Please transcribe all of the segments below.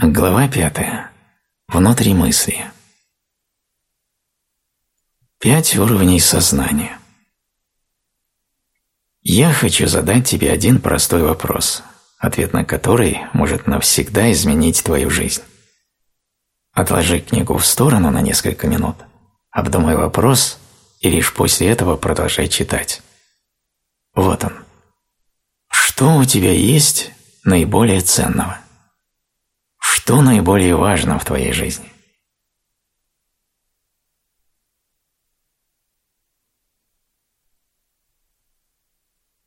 Глава пятая. Внутри мысли. Пять уровней сознания. Я хочу задать тебе один простой вопрос, ответ на который может навсегда изменить твою жизнь. Отложи книгу в сторону на несколько минут, обдумай вопрос и лишь после этого продолжай читать. Вот он. Что у тебя есть наиболее ценного? Что наиболее важно в твоей жизни?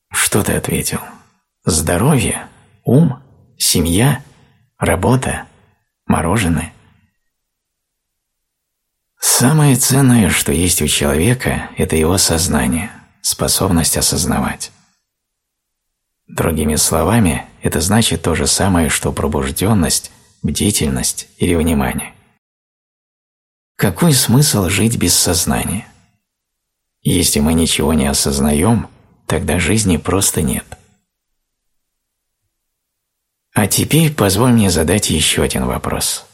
Что ты ответил? Здоровье? Ум? Семья? Работа? Мороженое? Самое ценное, что есть у человека, это его сознание, способность осознавать. Другими словами, это значит то же самое, что пробужденность, бдительность или внимание. Какой смысл жить без сознания? Если мы ничего не осознаем, тогда жизни просто нет. А теперь позволь мне задать еще один вопрос.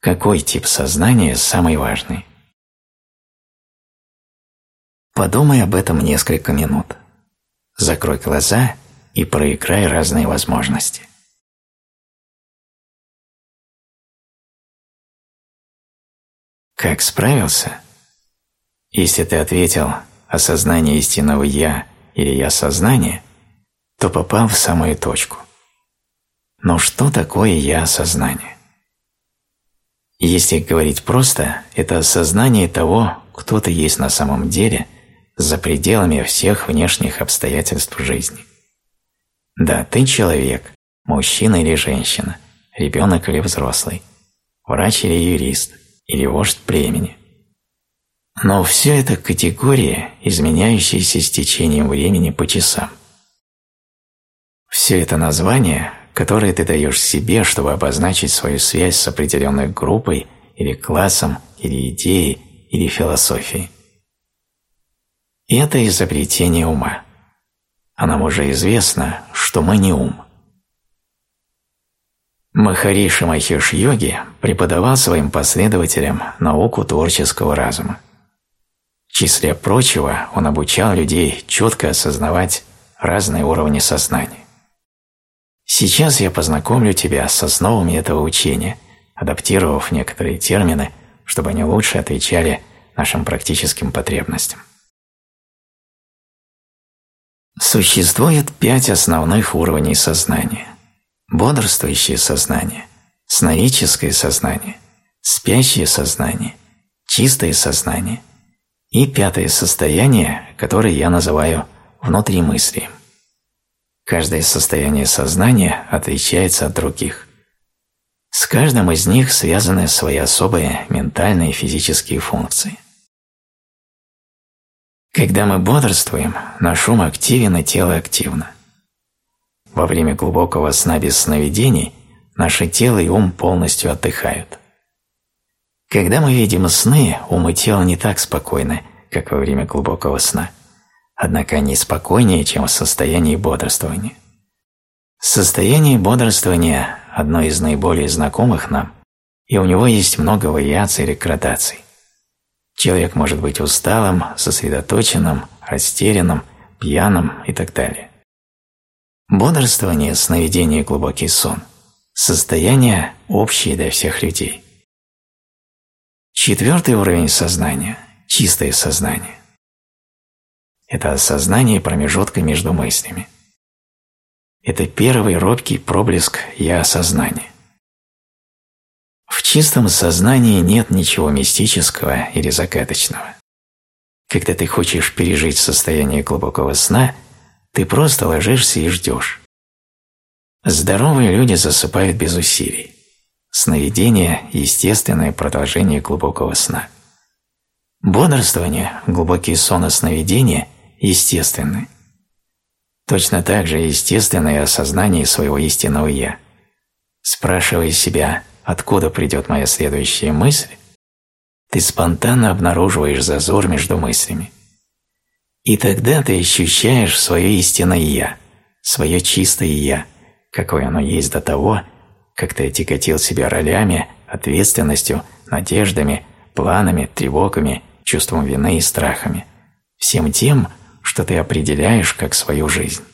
Какой тип сознания самый важный? Подумай об этом несколько минут. Закрой глаза и проиграй разные возможности. Как справился? Если ты ответил «осознание истинного Я» или «я сознание», то попал в самую точку. Но что такое «я сознание»? Если говорить просто, это осознание того, кто ты есть на самом деле за пределами всех внешних обстоятельств жизни. Да, ты человек, мужчина или женщина, ребенок или взрослый, врач или юрист, или вождь племени. Но все это категории, изменяющиеся с течением времени по часам. Все это названия, которые ты даешь себе, чтобы обозначить свою связь с определенной группой или классом, или идеей, или философией. Это изобретение ума. А нам уже известно, что мы не ум. Махариши Махеш Йоги преподавал своим последователям науку творческого разума. В числе прочего он обучал людей четко осознавать разные уровни сознания. Сейчас я познакомлю тебя с основами этого учения, адаптировав некоторые термины, чтобы они лучше отвечали нашим практическим потребностям. Существует пять основных уровней сознания – бодрствующее сознание, сновидческое сознание, спящее сознание, чистое сознание и пятое состояние, которое я называю внутримыслием. Каждое состояние сознания отличается от других. С каждым из них связаны свои особые ментальные и физические функции. Когда мы бодрствуем, наш ум активен и тело активно – во время глубокого сна без сновидений наше тело и ум полностью отдыхают. Когда мы видим сны, ум и тело не так спокойны, как во время глубокого сна, однако они спокойнее, чем в состоянии бодрствования. Состояние бодрствования – одно из наиболее знакомых нам, и у него есть много вариаций или градаций. Человек может быть усталым, сосредоточенным, растерянным, пьяным и так далее. Бодрствование, сновидение и глубокий сон – состояние общее для всех людей. Четвертый уровень сознания – чистое сознание. Это осознание промежутка между мыслями. Это первый робкий проблеск «я-осознания». В чистом сознании нет ничего мистического или загадочного. Когда ты хочешь пережить состояние глубокого сна – ты просто ложишься и ждешь. Здоровые люди засыпают без усилий. Сновидение – естественное продолжение глубокого сна. Бодрствование, глубокий сон и сновидение – естественны. Точно так же естественное осознание своего истинного «я». Спрашивая себя, откуда придет моя следующая мысль, ты спонтанно обнаруживаешь зазор между мыслями – и тогда ты ощущаешь свое истинное «я», свое чистое «я», какое оно есть до того, как ты тяготил себя ролями, ответственностью, надеждами, планами, тревогами, чувством вины и страхами, всем тем, что ты определяешь как свою жизнь.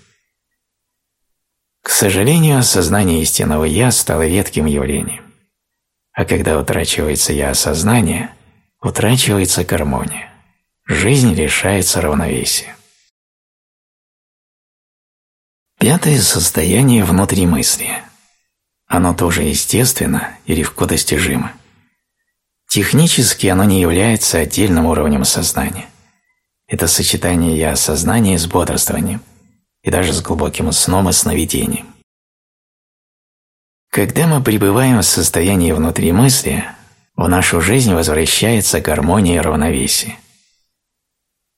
К сожалению, сознание истинного «я» стало редким явлением. А когда утрачивается «я» утрачивается гармония. Жизнь лишается равновесия. Пятое состояние внутри мысли. Оно тоже естественно и легко достижимо. Технически оно не является отдельным уровнем сознания. Это сочетание «я» сознания с бодрствованием и даже с глубоким сном и сновидением. Когда мы пребываем в состоянии внутри мысли, в нашу жизнь возвращается гармония и равновесие.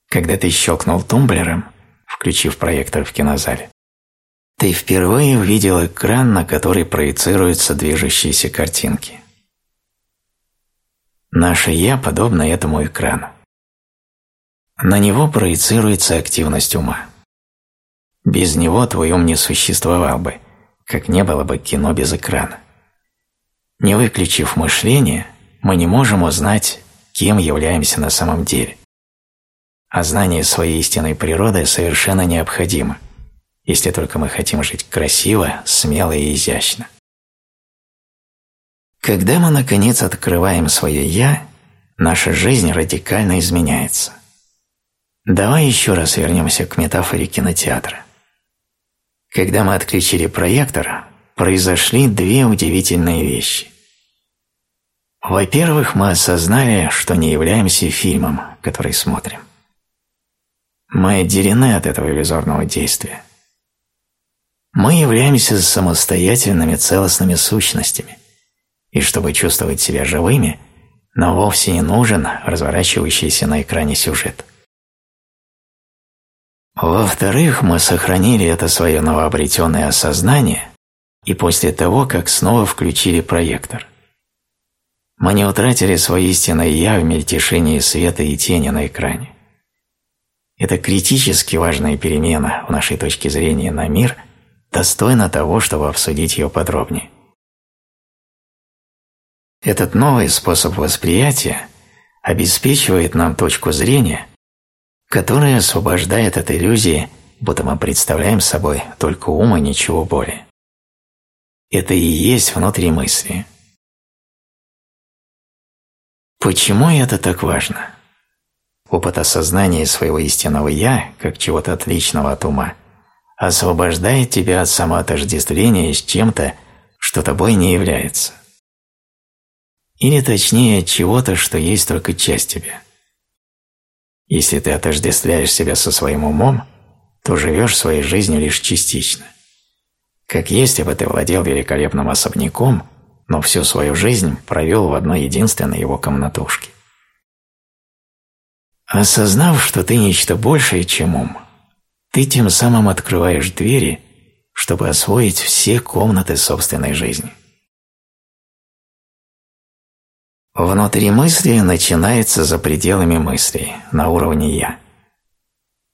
Когда ты щелкнул тумблером, включив проектор в кинозале, ты впервые увидел экран, на который проецируются движущиеся картинки. Наше «я» подобно этому экрану. На него проецируется активность ума. Без него твой ум не существовал бы, как не было бы кино без экрана. Не выключив мышление, мы не можем узнать, кем являемся на самом деле. А знание своей истинной природы совершенно необходимо – если только мы хотим жить красиво, смело и изящно. Когда мы, наконец, открываем свое «я», наша жизнь радикально изменяется. Давай еще раз вернемся к метафоре кинотеатра. Когда мы отключили проектор, произошли две удивительные вещи. Во-первых, мы осознали, что не являемся фильмом, который смотрим. Мы отделены от этого иллюзорного действия. Мы являемся самостоятельными целостными сущностями, и чтобы чувствовать себя живыми, нам вовсе не нужен разворачивающийся на экране сюжет. Во-вторых, мы сохранили это свое новообретенное осознание и после того, как снова включили проектор. Мы не утратили свое истинное «я» в мельтешении света и тени на экране. Это критически важная перемена в нашей точке зрения на мир – достойна того, чтобы обсудить ее подробнее. Этот новый способ восприятия обеспечивает нам точку зрения, которая освобождает от иллюзии, будто мы представляем собой только ум и ничего более. Это и есть внутри мысли. Почему это так важно? Опыт осознания своего истинного «я» как чего-то отличного от ума – освобождает тебя от самоотождествления с чем-то, что тобой не является. Или точнее, от чего-то, что есть только часть тебя. Если ты отождествляешь себя со своим умом, то живешь своей жизнью лишь частично. Как если бы ты владел великолепным особняком, но всю свою жизнь провел в одной единственной его комнатушке. Осознав, что ты нечто большее, чем ум, ты тем самым открываешь двери, чтобы освоить все комнаты собственной жизни. Внутри мысли начинается за пределами мыслей, на уровне «я».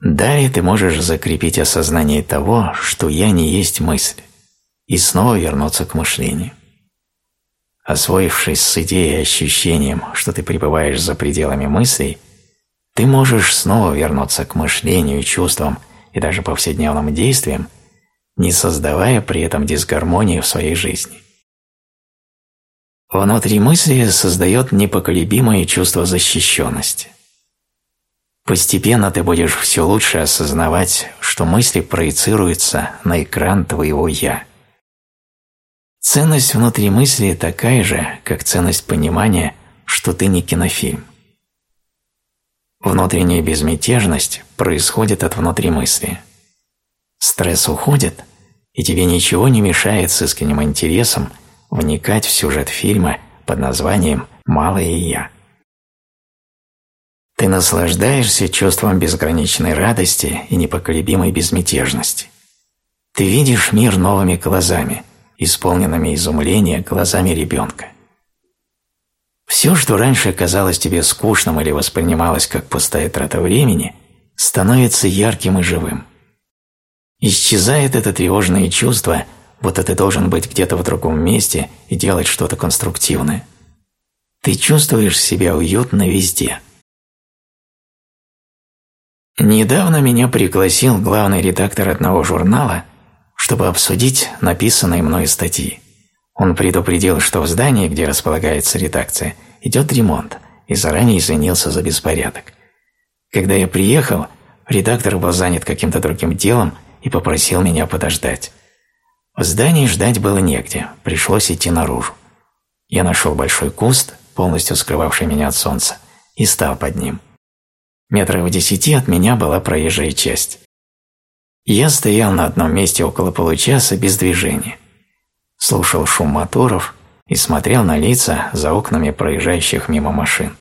Далее ты можешь закрепить осознание того, что «я» не есть мысль, и снова вернуться к мышлению. Освоившись с идеей и ощущением, что ты пребываешь за пределами мыслей, ты можешь снова вернуться к мышлению чувствам – и даже повседневным действиям, не создавая при этом дисгармонии в своей жизни. Внутри мысли создает непоколебимое чувство защищенности. Постепенно ты будешь все лучше осознавать, что мысли проецируются на экран твоего «я». Ценность внутри мысли такая же, как ценность понимания, что ты не кинофильм. Внутренняя безмятежность происходит от внутримыслия. Стресс уходит, и тебе ничего не мешает с искренним интересом вникать в сюжет фильма под названием «Малое я». Ты наслаждаешься чувством безграничной радости и непоколебимой безмятежности. Ты видишь мир новыми глазами, исполненными изумления глазами ребенка. Все, что раньше казалось тебе скучным или воспринималось как пустая трата времени, становится ярким и живым. Исчезает это тревожное чувство будто ты должен быть где-то в другом месте и делать что-то конструктивное. Ты чувствуешь себя уютно везде. Недавно меня пригласил главный редактор одного журнала, чтобы обсудить написанные мной статьи. Он предупредил, что в здании, где располагается редакция, идет ремонт, и заранее извинился за беспорядок. Когда я приехал, редактор был занят каким-то другим делом и попросил меня подождать. В здании ждать было негде, пришлось идти наружу. Я нашел большой куст, полностью скрывавший меня от солнца, и стал под ним. Метрах в десяти от меня была проезжая часть. Я стоял на одном месте около получаса без движения. Слушал шум моторов и смотрел на лица за окнами проезжающих мимо машин.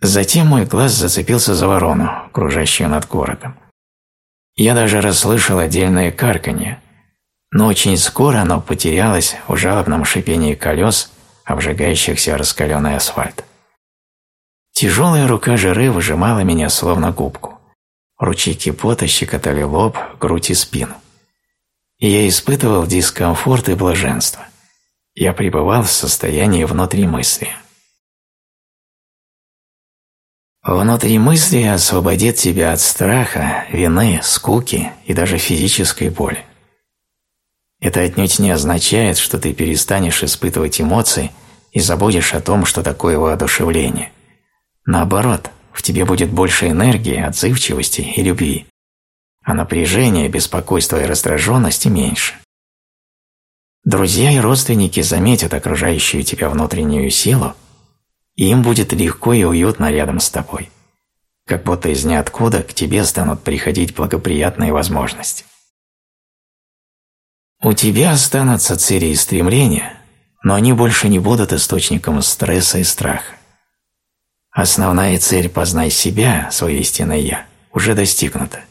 Затем мой глаз зацепился за ворону, кружащую над городом. Я даже расслышал отдельное карканье, но очень скоро оно потерялось в жалобном шипении колес, обжигающихся раскаленный асфальт. Тяжелая рука жиры выжимала меня словно губку. Ручейки пота щекотали лоб, грудь и спину. Я испытывал дискомфорт и блаженство. Я пребывал в состоянии внутри мысли. Внутри мысли освободит тебя от страха, вины, скуки и даже физической боли. Это отнюдь не означает, что ты перестанешь испытывать эмоции и забудешь о том, что такое воодушевление. Наоборот, в тебе будет больше энергии, отзывчивости и любви, а напряжение, беспокойство и раздраженности меньше. Друзья и родственники заметят окружающую тебя внутреннюю силу, и им будет легко и уютно рядом с тобой, как будто из ниоткуда к тебе станут приходить благоприятные возможности. У тебя останутся цели и стремления, но они больше не будут источником стресса и страха. Основная цель «познай себя», свое истинное «я», уже достигнута,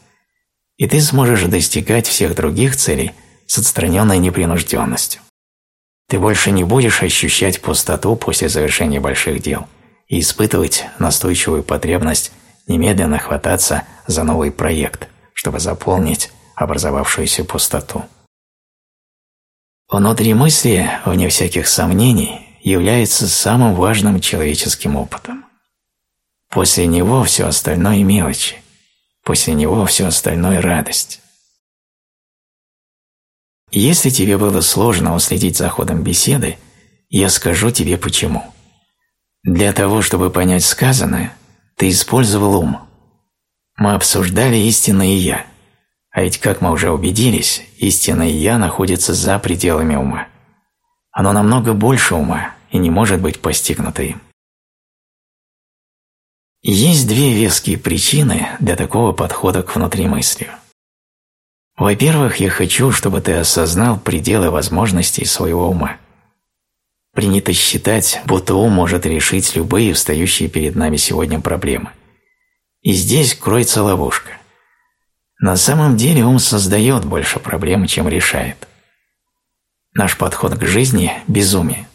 и ты сможешь достигать всех других целей с отстраненной непринужденностью. Ты больше не будешь ощущать пустоту после завершения больших дел и испытывать настойчивую потребность немедленно хвататься за новый проект, чтобы заполнить образовавшуюся пустоту. Внутри мысли, вне всяких сомнений, является самым важным человеческим опытом. После него все остальное мелочи, после него все остальное радость. Если тебе было сложно уследить за ходом беседы, я скажу тебе почему. Для того, чтобы понять сказанное, ты использовал ум. Мы обсуждали истинное «я», а ведь, как мы уже убедились, истинное «я» находится за пределами ума. Оно намного больше ума и не может быть постигнуто им. Есть две веские причины для такого подхода к внутримыслию. Во-первых, я хочу, чтобы ты осознал пределы возможностей своего ума. Принято считать, будто ум может решить любые встающие перед нами сегодня проблемы. И здесь кроется ловушка – на самом деле ум создает больше проблем, чем решает. Наш подход к жизни – безумие.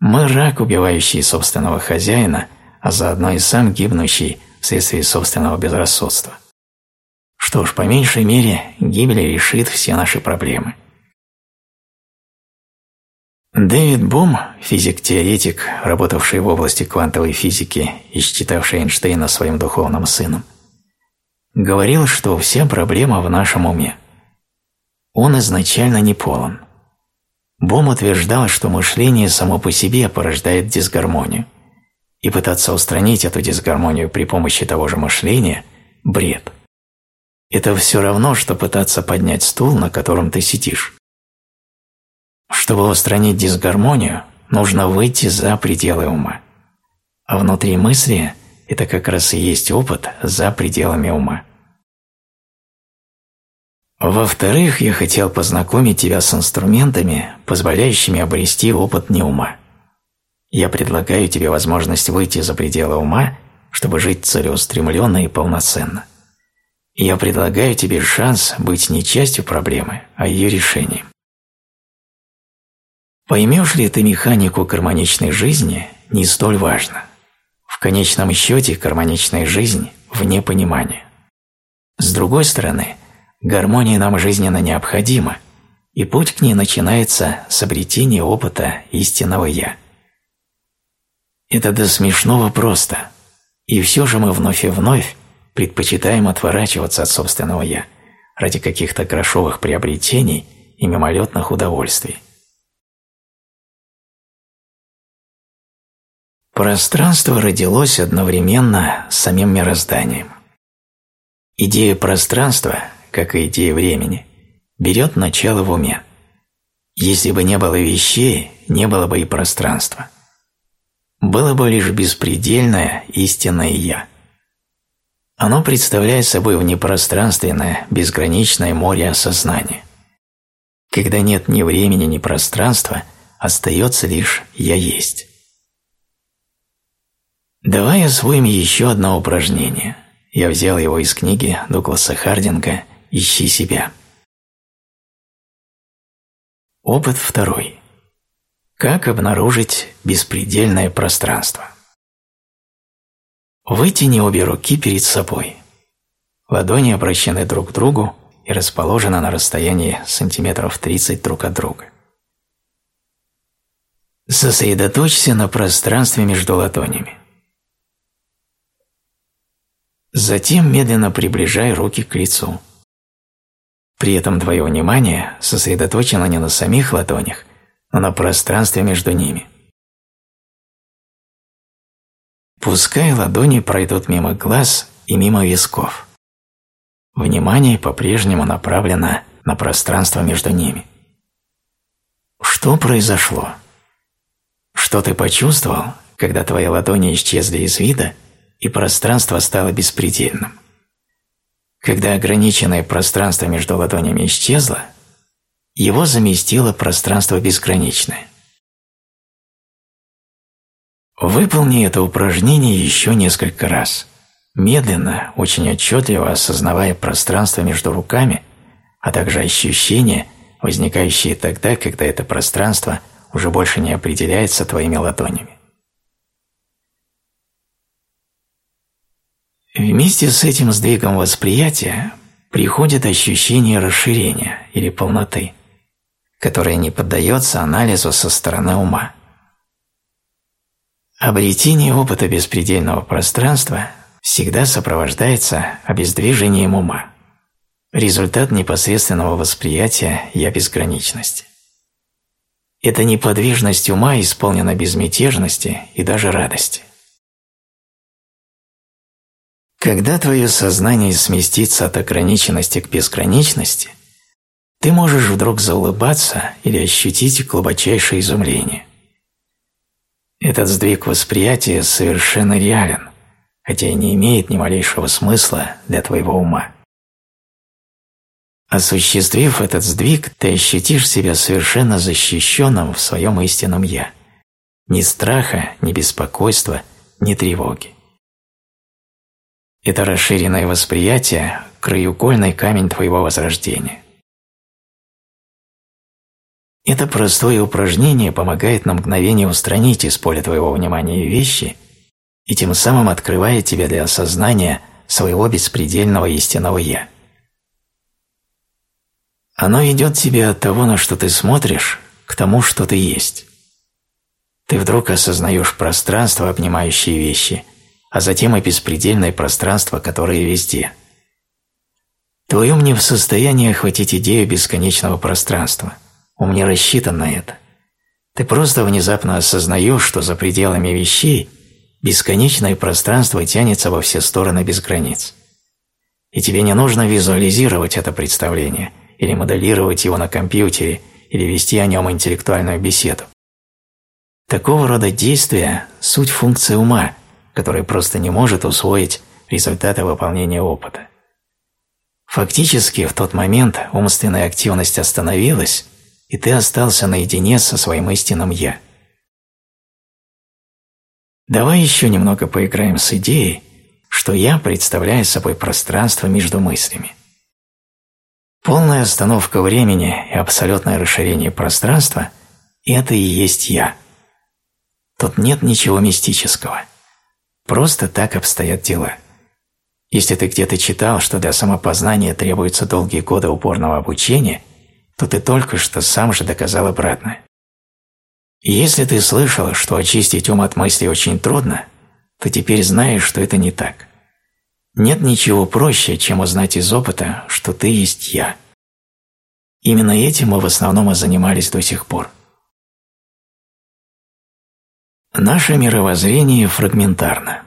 Мы – рак, убивающий собственного хозяина, а заодно и сам гибнущий вследствие собственного безрассудства. Что ж, по меньшей мере, гибель решит все наши проблемы. Дэвид Бум, физик-теоретик, работавший в области квантовой физики и считавший Эйнштейна своим духовным сыном, говорил, что вся проблема в нашем уме. Он изначально не полон. Бом утверждал, что мышление само по себе порождает дисгармонию, и пытаться устранить эту дисгармонию при помощи того же мышления – бред. Это все равно, что пытаться поднять стул, на котором ты сидишь. Чтобы устранить дисгармонию, нужно выйти за пределы ума. А внутри мысли – это как раз и есть опыт за пределами ума. Во-вторых, я хотел познакомить тебя с инструментами, позволяющими обрести опыт не ума. Я предлагаю тебе возможность выйти за пределы ума, чтобы жить целеустремленно и полноценно. Я предлагаю тебе шанс быть не частью проблемы, а ее решением. Поймешь ли ты механику гармоничной жизни, не столь важно – в конечном счете гармоничная жизнь вне понимания. С другой стороны, гармония нам жизненно необходима, и путь к ней начинается с обретения опыта истинного «я». Это до смешного просто, и все же мы вновь и вновь предпочитаем отворачиваться от собственного «я» ради каких-то грошовых приобретений и мимолетных удовольствий. Пространство родилось одновременно с самим мирозданием. Идея пространства, как и идея времени, берет начало в уме. Если бы не было вещей, не было бы и пространства. Было бы лишь беспредельное истинное «я». Оно представляет собой внепространственное, безграничное море осознания. Когда нет ни времени, ни пространства, остается лишь «я есть». Давай освоим еще одно упражнение. Я взял его из книги Дугласа Хардинга «Ищи себя». Опыт второй. Как обнаружить беспредельное пространство? Вытяни обе руки перед собой. Ладони обращены друг к другу и расположены на расстоянии сантиметров 30 друг от друга. Сосредоточься на пространстве между ладонями. Затем медленно приближай руки к лицу. При этом твое внимание сосредоточено не на самих ладонях, но на пространстве между ними. Пускай ладони пройдут мимо глаз и мимо висков. Внимание по-прежнему направлено на пространство между ними. Что произошло? Что ты почувствовал, когда твои ладони исчезли из вида и пространство стало беспредельным? Когда ограниченное пространство между ладонями исчезло, его заместило пространство безграничное. Выполни это упражнение еще несколько раз, медленно, очень отчетливо осознавая пространство между руками, а также ощущения, возникающие тогда, когда это пространство уже больше не определяется твоими ладонями. Вместе с этим сдвигом восприятия приходит ощущение расширения или полноты, которое не поддается анализу со стороны ума. Обретение опыта беспредельного пространства всегда сопровождается обездвижением ума. Результат непосредственного восприятия «я безграничности». Эта неподвижность ума исполнена безмятежности и даже радости – когда твое сознание сместится от ограниченности к безграничности, ты можешь вдруг заулыбаться или ощутить глубочайшее изумление. Этот сдвиг восприятия совершенно реален, хотя и не имеет ни малейшего смысла для твоего ума. Осуществив этот сдвиг, ты ощутишь себя совершенно защищенным в своем истинном «я». Ни страха, ни беспокойства, ни тревоги. Это расширенное восприятие – краеугольный камень твоего возрождения. Это простое упражнение помогает на мгновение устранить из поля твоего внимания вещи и тем самым открывает тебя для осознания своего беспредельного истинного «Я». Оно идет тебе от того, на что ты смотришь, к тому, что ты есть. Ты вдруг осознаешь пространство, обнимающее вещи – а затем и беспредельное пространство, которое везде. Твой ум не в состоянии охватить идею бесконечного пространства. Ум не рассчитан на это. Ты просто внезапно осознаешь, что за пределами вещей бесконечное пространство тянется во все стороны без границ. И тебе не нужно визуализировать это представление или моделировать его на компьютере или вести о нем интеллектуальную беседу. Такого рода действия – суть функции ума – который просто не может усвоить результаты выполнения опыта. Фактически в тот момент умственная активность остановилась, и ты остался наедине со своим истинным «я». Давай еще немного поиграем с идеей, что «я» представляет собой пространство между мыслями. Полная остановка времени и абсолютное расширение пространства – это и есть «я». Тут нет ничего мистического – Просто так обстоят дела. Если ты где-то читал, что для самопознания требуются долгие годы упорного обучения, то ты только что сам же доказал обратное. И если ты слышал, что очистить ум от мыслей очень трудно, то теперь знаешь, что это не так. Нет ничего проще, чем узнать из опыта, что ты есть «я». Именно этим мы в основном и занимались до сих пор. Наше мировоззрение фрагментарно.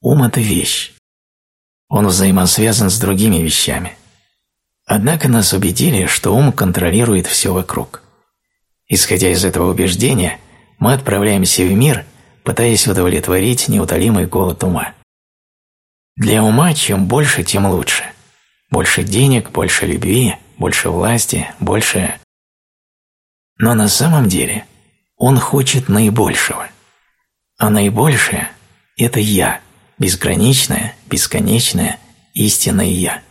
Ум – это вещь. Он взаимосвязан с другими вещами. Однако нас убедили, что ум контролирует все вокруг. Исходя из этого убеждения, мы отправляемся в мир, пытаясь удовлетворить неутолимый голод ума. Для ума чем больше, тем лучше. Больше денег, больше любви, больше власти, больше... Но на самом деле он хочет наибольшего. А наибольшее – это «я», безграничное, бесконечное, истинное «я».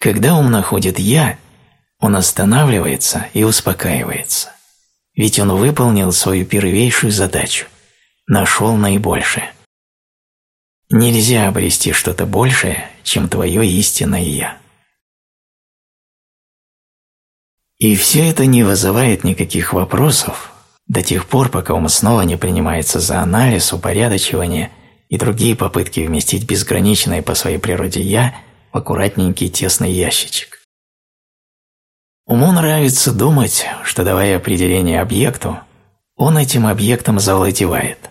Когда ум находит «я», он останавливается и успокаивается, ведь он выполнил свою первейшую задачу – нашел наибольшее. Нельзя обрести что-то большее, чем твое истинное «я». И все это не вызывает никаких вопросов до тех пор, пока ум снова не принимается за анализ, упорядочивание и другие попытки вместить безграничное по своей природе «я» в аккуратненький тесный ящичек. Уму нравится думать, что давая определение объекту, он этим объектом завладевает.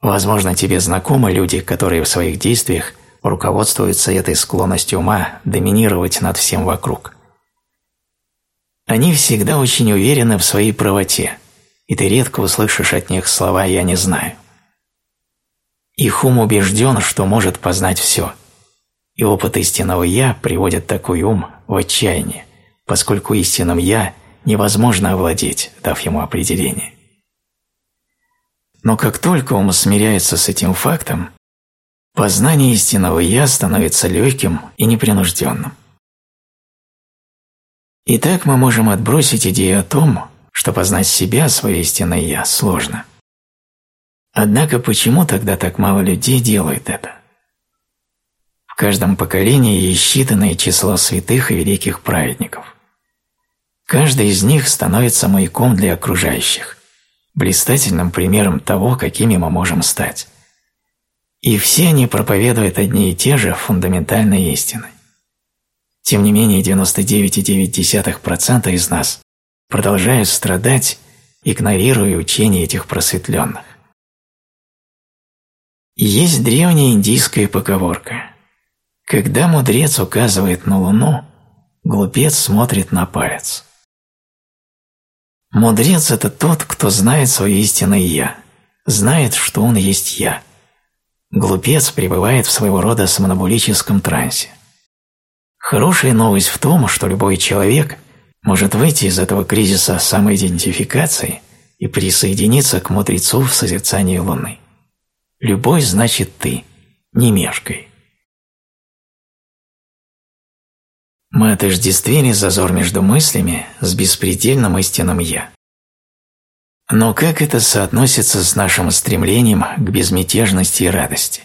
Возможно, тебе знакомы люди, которые в своих действиях руководствуются этой склонностью ума доминировать над всем вокруг. Они всегда очень уверены в своей правоте, и ты редко услышишь от них слова «я не знаю». Их ум убежден, что может познать все, и опыт истинного «я» приводит такой ум в отчаяние, поскольку истинным «я» невозможно овладеть, дав ему определение. Но как только ум смиряется с этим фактом, познание истинного «я» становится легким и непринужденным. Итак, мы можем отбросить идею о том, что познать себя, свое истинное «я» сложно. Однако почему тогда так мало людей делают это? Каждом поколении есть считанное число святых и великих праведников. Каждый из них становится маяком для окружающих, блистательным примером того, какими мы можем стать. И все они проповедуют одни и те же фундаментальные истины. Тем не менее, 99,9% из нас продолжают страдать, игнорируя учения этих просветленных. Есть древняя индийская поговорка. Когда мудрец указывает на луну, глупец смотрит на палец. Мудрец – это тот, кто знает свое истинное «я», знает, что он есть «я». Глупец пребывает в своего рода сомнобулическом трансе. Хорошая новость в том, что любой человек может выйти из этого кризиса самоидентификации и присоединиться к мудрецу в созерцании Луны. Любой значит ты, не мешкай. Мы отождествили зазор между мыслями с беспредельным истинным «я». Но как это соотносится с нашим стремлением к безмятежности и радости?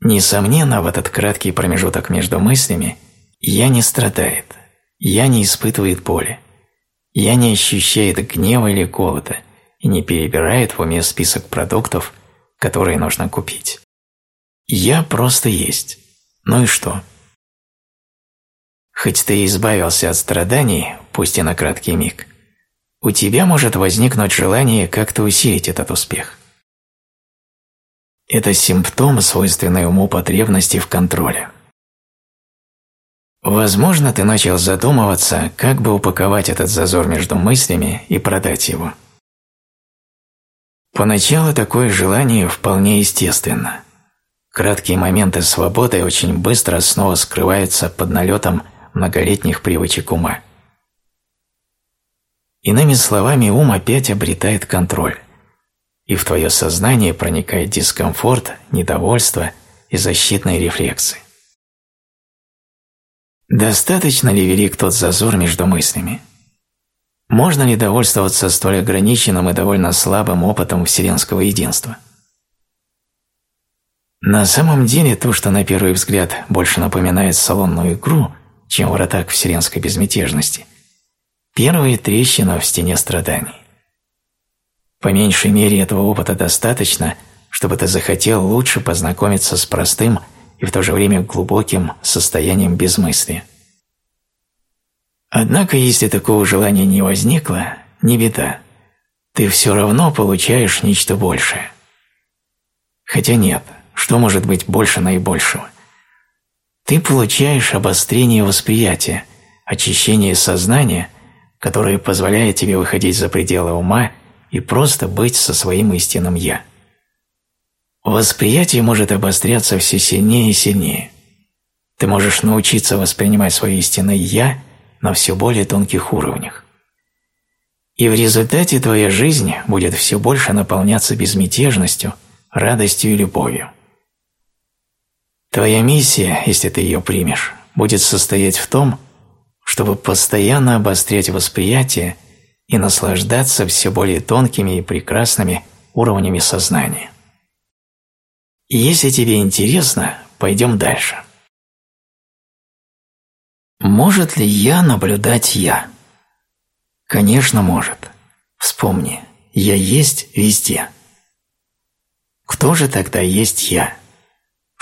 Несомненно, в этот краткий промежуток между мыслями «я» не страдает, «я» не испытывает боли, «я» не ощущает гнева или голода и не перебирает в уме список продуктов – которые нужно купить. Я просто есть. Ну и что? Хоть ты избавился от страданий, пусть и на краткий миг, у тебя может возникнуть желание как-то усилить этот успех. Это симптом, свойственный уму потребности в контроле. Возможно, ты начал задумываться, как бы упаковать этот зазор между мыслями и продать его. Поначалу такое желание вполне естественно. Краткие моменты свободы очень быстро снова скрываются под налетом многолетних привычек ума. Иными словами, ум опять обретает контроль, и в твое сознание проникает дискомфорт, недовольство и защитные рефлексы. Достаточно ли велик тот зазор между мыслями? Можно ли довольствоваться столь ограниченным и довольно слабым опытом вселенского единства? На самом деле то, что на первый взгляд больше напоминает салонную игру, чем врата к вселенской безмятежности, первая трещина в стене страданий. По меньшей мере этого опыта достаточно, чтобы ты захотел лучше познакомиться с простым и в то же время глубоким состоянием безмыслия. Однако, если такого желания не возникло, не беда. Ты все равно получаешь нечто большее. Хотя нет, что может быть больше наибольшего? Ты получаешь обострение восприятия, очищение сознания, которое позволяет тебе выходить за пределы ума и просто быть со своим истинным «я». Восприятие может обостряться все сильнее и сильнее. Ты можешь научиться воспринимать свое истинное «я» на все более тонких уровнях. И в результате твоя жизнь будет все больше наполняться безмятежностью, радостью и любовью. Твоя миссия, если ты ее примешь, будет состоять в том, чтобы постоянно обострять восприятие и наслаждаться все более тонкими и прекрасными уровнями сознания. Если тебе интересно, пойдем дальше. Может ли я наблюдать я? Конечно, может. Вспомни, я есть везде. Кто же тогда есть я?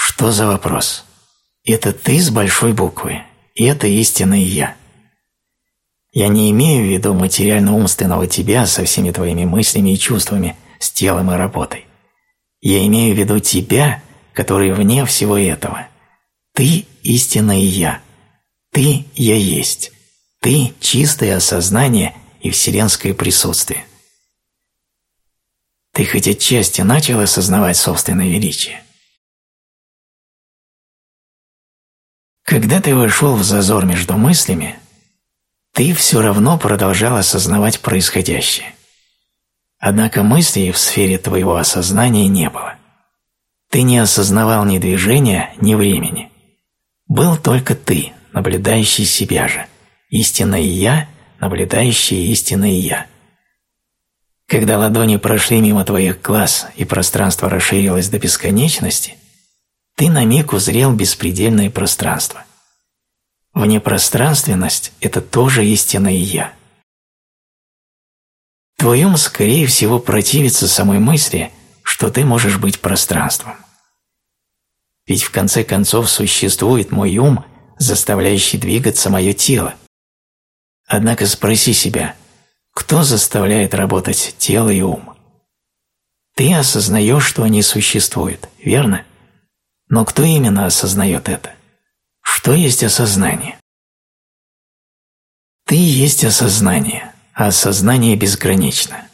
Что за вопрос? Это ты с большой буквы, и это истинное я. Я не имею в виду материально-умственного тебя со всеми твоими мыслями и чувствами, с телом и работой. Я имею в виду тебя, который вне всего этого. Ты – истинное я. Ты – я есть. Ты – чистое осознание и вселенское присутствие. Ты хоть отчасти начал осознавать собственное величие. Когда ты вошел в зазор между мыслями, ты все равно продолжал осознавать происходящее. Однако мыслей в сфере твоего осознания не было. Ты не осознавал ни движения, ни времени. Был только ты, наблюдающий себя же, истинное «я», наблюдающий истинное «я». Когда ладони прошли мимо твоих глаз и пространство расширилось до бесконечности, ты на миг узрел беспредельное пространство. Внепространственность – это тоже истинное «я». Твой ум, скорее всего, противится самой мысли, что ты можешь быть пространством. Ведь в конце концов существует мой ум, заставляющий двигаться мое тело. Однако спроси себя, кто заставляет работать тело и ум? Ты осознаешь, что они существуют, верно? Но кто именно осознает это? Что есть осознание? Ты есть осознание, а осознание безгранично.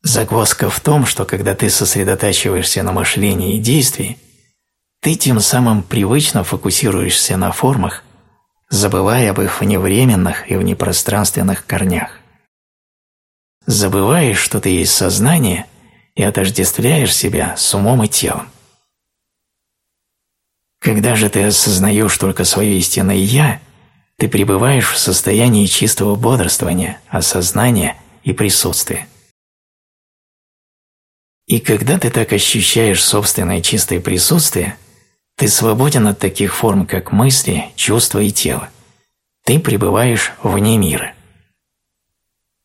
Загвоздка в том, что когда ты сосредотачиваешься на мышлении и действии, ты тем самым привычно фокусируешься на формах, забывая об их вневременных и внепространственных корнях. Забываешь, что ты есть сознание, и отождествляешь себя с умом и телом. Когда же ты осознаешь только свое истинное «я», ты пребываешь в состоянии чистого бодрствования, осознания и присутствия. И когда ты так ощущаешь собственное чистое присутствие, ты свободен от таких форм, как мысли, чувства и тело. Ты пребываешь вне мира.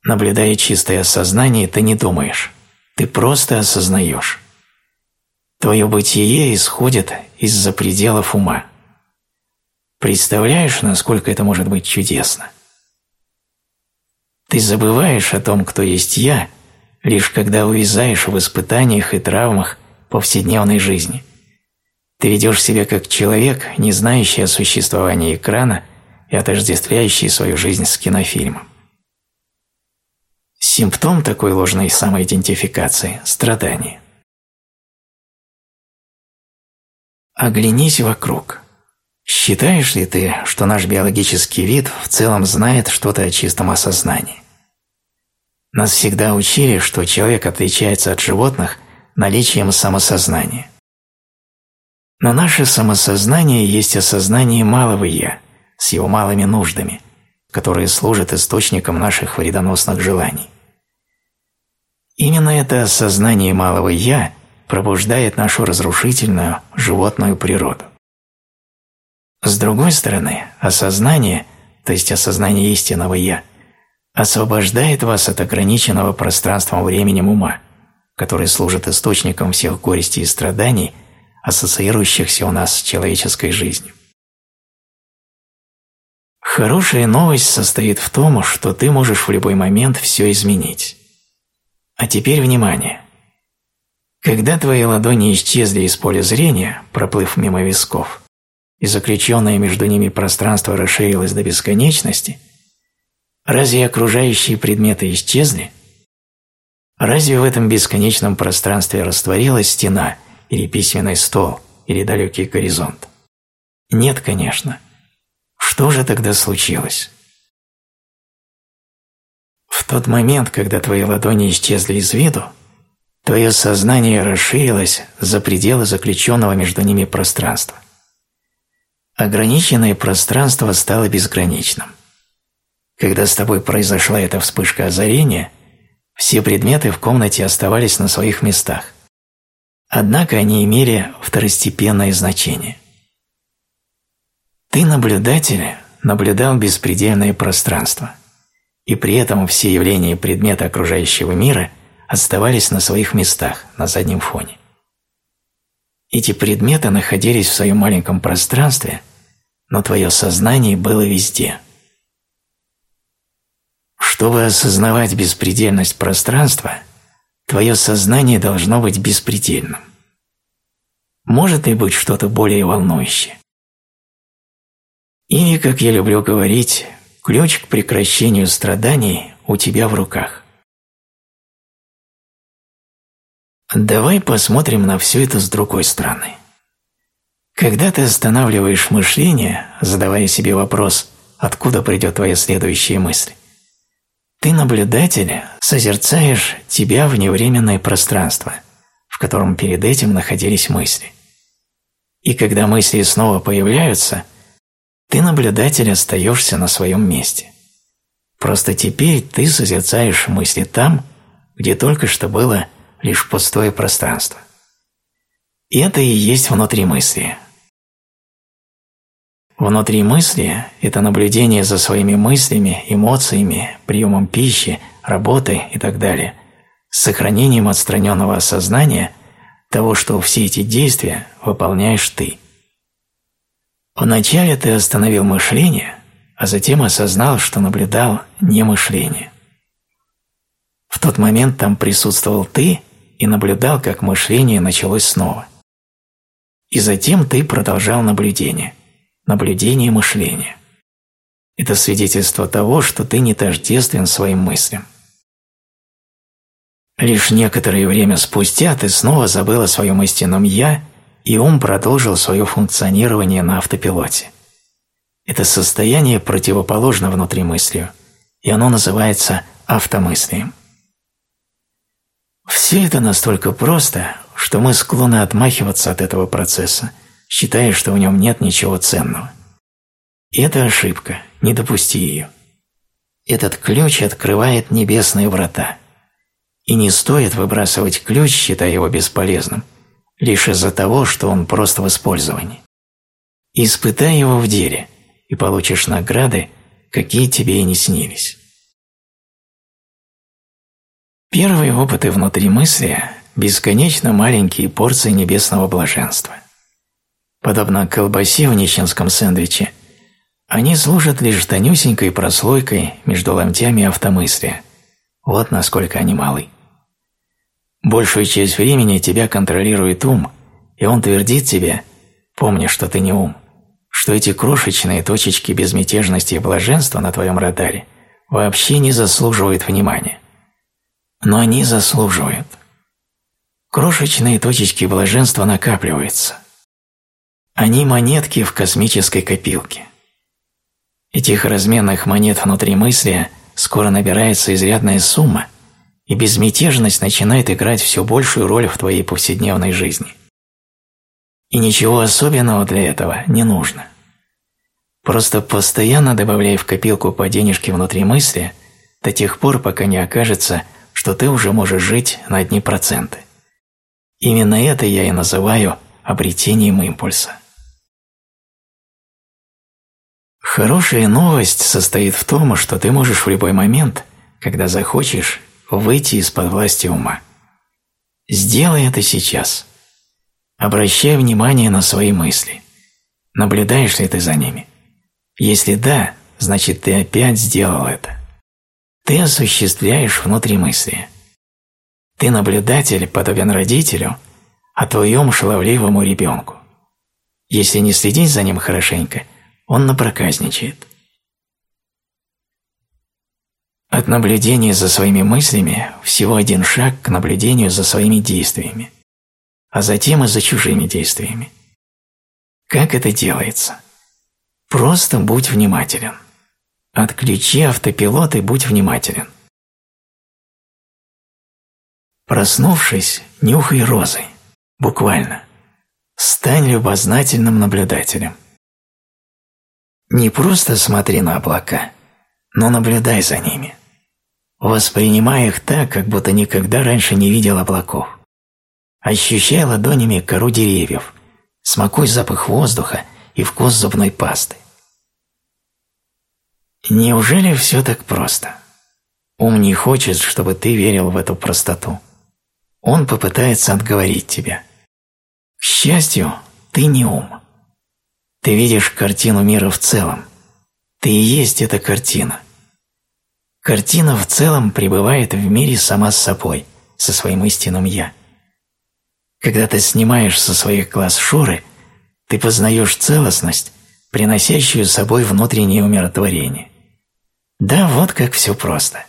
Наблюдая чистое сознание, ты не думаешь, ты просто осознаешь. Твое бытие исходит из-за пределов ума. Представляешь, насколько это может быть чудесно? Ты забываешь о том, кто есть «я», лишь когда увязаешь в испытаниях и травмах повседневной жизни. Ты ведешь себя как человек, не знающий о существовании экрана и отождествляющий свою жизнь с кинофильмом. Симптом такой ложной самоидентификации – страдание. Оглянись вокруг. Считаешь ли ты, что наш биологический вид в целом знает что-то о чистом осознании? Нас всегда учили, что человек отличается от животных наличием самосознания. Но наше самосознание есть осознание малого «я» с его малыми нуждами, которые служат источником наших вредоносных желаний. Именно это осознание малого «я» пробуждает нашу разрушительную животную природу. С другой стороны, осознание, то есть осознание истинного «я», освобождает вас от ограниченного пространством временем ума, который служит источником всех горестей и страданий, ассоциирующихся у нас с человеческой жизнью. Хорошая новость состоит в том, что ты можешь в любой момент все изменить. А теперь внимание. Когда твои ладони исчезли из поля зрения, проплыв мимо висков, и заключенное между ними пространство расширилось до бесконечности, разве окружающие предметы исчезли? Разве в этом бесконечном пространстве растворилась стена или письменный стол или далекий горизонт? Нет, конечно. Что же тогда случилось? В тот момент, когда твои ладони исчезли из виду, твое сознание расширилось за пределы заключенного между ними пространства. Ограниченное пространство стало безграничным. Когда с тобой произошла эта вспышка озарения, все предметы в комнате оставались на своих местах. Однако они имели второстепенное значение. Ты, наблюдатель, наблюдал беспредельное пространство, и при этом все явления и предметы окружающего мира оставались на своих местах, на заднем фоне. Эти предметы находились в своем маленьком пространстве, но твое сознание было везде. Чтобы осознавать беспредельность пространства, твое сознание должно быть беспредельным. Может ли быть что-то более волнующее? Или, как я люблю говорить, ключ к прекращению страданий у тебя в руках. Давай посмотрим на все это с другой стороны. Когда ты останавливаешь мышление, задавая себе вопрос, откуда придет твоя следующая мысль, ты, наблюдатель, созерцаешь тебя в невременное пространство, в котором перед этим находились мысли. И когда мысли снова появляются, ты, наблюдатель, остаешься на своем месте. Просто теперь ты созерцаешь мысли там, где только что было лишь пустое пространство. И это и есть внутри мысли, Внутри мысли – это наблюдение за своими мыслями, эмоциями, приемом пищи, работой и так далее, с сохранением отстраненного осознания того, что все эти действия выполняешь ты. Вначале ты остановил мышление, а затем осознал, что наблюдал не мышление. В тот момент там присутствовал ты и наблюдал, как мышление началось снова. И затем ты продолжал наблюдение наблюдение мышления. Это свидетельство того, что ты не тождествен своим мыслям. Лишь некоторое время спустя ты снова забыл о своем истинном «я», и ум продолжил свое функционирование на автопилоте. Это состояние противоположно внутри мыслью, и оно называется автомыслием. Все это настолько просто, что мы склонны отмахиваться от этого процесса – считая, что в нем нет ничего ценного. И это ошибка, не допусти ее. Этот ключ открывает небесные врата. И не стоит выбрасывать ключ, считая его бесполезным, лишь из-за того, что он просто в использовании. Испытай его в деле, и получишь награды, какие тебе и не снились. Первые опыты внутри мысли – бесконечно маленькие порции небесного блаженства подобно колбасе в нищенском сэндвиче, они служат лишь тонюсенькой прослойкой между ломтями автомыслия. Вот насколько они малы. Большую часть времени тебя контролирует ум, и он твердит тебе, помни, что ты не ум, что эти крошечные точечки безмятежности и блаженства на твоем радаре вообще не заслуживают внимания. Но они заслуживают. Крошечные точечки блаженства накапливаются – они монетки в космической копилке. Этих разменных монет внутри мысли скоро набирается изрядная сумма, и безмятежность начинает играть все большую роль в твоей повседневной жизни. И ничего особенного для этого не нужно. Просто постоянно добавляй в копилку по денежке внутри мысли до тех пор, пока не окажется, что ты уже можешь жить на одни проценты. Именно это я и называю обретением импульса. Хорошая новость состоит в том, что ты можешь в любой момент, когда захочешь, выйти из-под власти ума. Сделай это сейчас. Обращай внимание на свои мысли. Наблюдаешь ли ты за ними? Если да, значит ты опять сделал это. Ты осуществляешь внутри мысли. Ты наблюдатель, подобен родителю, а твой ум шаловливому ребенку. Если не следить за ним хорошенько, он напроказничает. От наблюдения за своими мыслями всего один шаг к наблюдению за своими действиями, а затем и за чужими действиями. Как это делается? Просто будь внимателен. Отключи автопилот и будь внимателен. Проснувшись, нюхай розы. Буквально. Стань любознательным наблюдателем. Не просто смотри на облака, но наблюдай за ними. Воспринимай их так, как будто никогда раньше не видел облаков. Ощущай ладонями кору деревьев, смакуй запах воздуха и вкус зубной пасты. Неужели все так просто? Ум не хочет, чтобы ты верил в эту простоту. Он попытается отговорить тебя. К счастью, ты не ум. Ты видишь картину мира в целом. Ты и есть эта картина. Картина в целом пребывает в мире сама с собой, со своим истинным «я». Когда ты снимаешь со своих глаз шоры, ты познаешь целостность, приносящую с собой внутреннее умиротворение. Да, вот как все просто.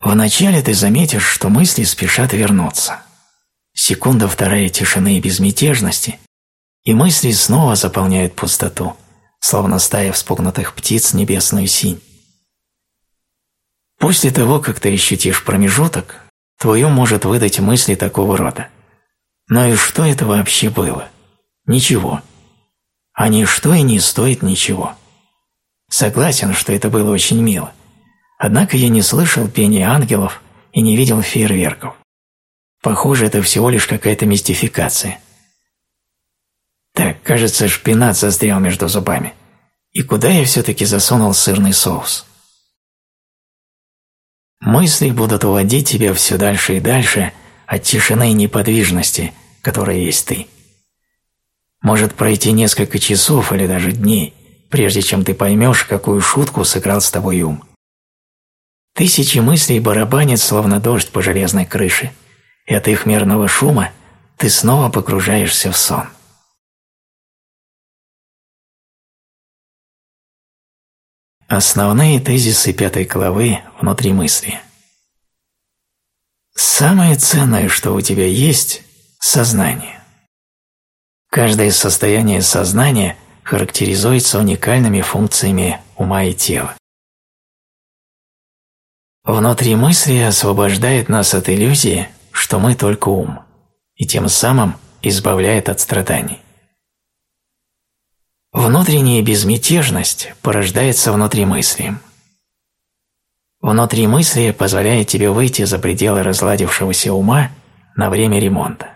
Вначале ты заметишь, что мысли спешат вернуться. Секунда вторая тишины и безмятежности, и мысли снова заполняют пустоту, словно стая вспугнутых птиц небесную синь. После того, как ты ощутишь промежуток, твой ум может выдать мысли такого рода. Но и что это вообще было? Ничего. А ничто и не стоит ничего. Согласен, что это было очень мило. Однако я не слышал пения ангелов и не видел фейерверков. Похоже, это всего лишь какая-то мистификация. Так, кажется, шпинат застрял между зубами. И куда я все-таки засунул сырный соус? Мысли будут уводить тебя все дальше и дальше от тишины и неподвижности, которая есть ты. Может пройти несколько часов или даже дней, прежде чем ты поймешь, какую шутку сыграл с тобой ум. Тысячи мыслей барабанят, словно дождь по железной крыше, и от их мерного шума ты снова погружаешься в сон. Основные тезисы пятой главы внутри мысли. Самое ценное, что у тебя есть – сознание. Каждое состояние сознания характеризуется уникальными функциями ума и тела. Внутри мысли освобождает нас от иллюзии, что мы только ум, и тем самым избавляет от страданий. Внутренняя безмятежность порождается внутри мысли. Внутри мысли позволяет тебе выйти за пределы разладившегося ума на время ремонта.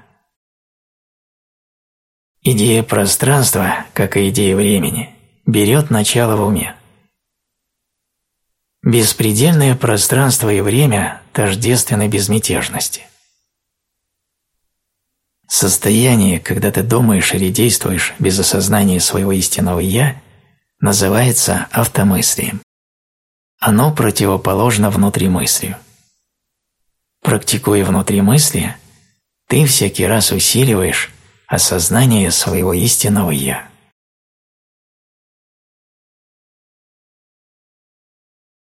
Идея пространства, как и идея времени, берет начало в уме. Беспредельное пространство и время тождественны безмятежности. Состояние, когда ты думаешь или действуешь без осознания своего истинного «я», называется автомыслием. Оно противоположно внутримыслию. Практикуя внутримыслие, ты всякий раз усиливаешь осознание своего истинного «я».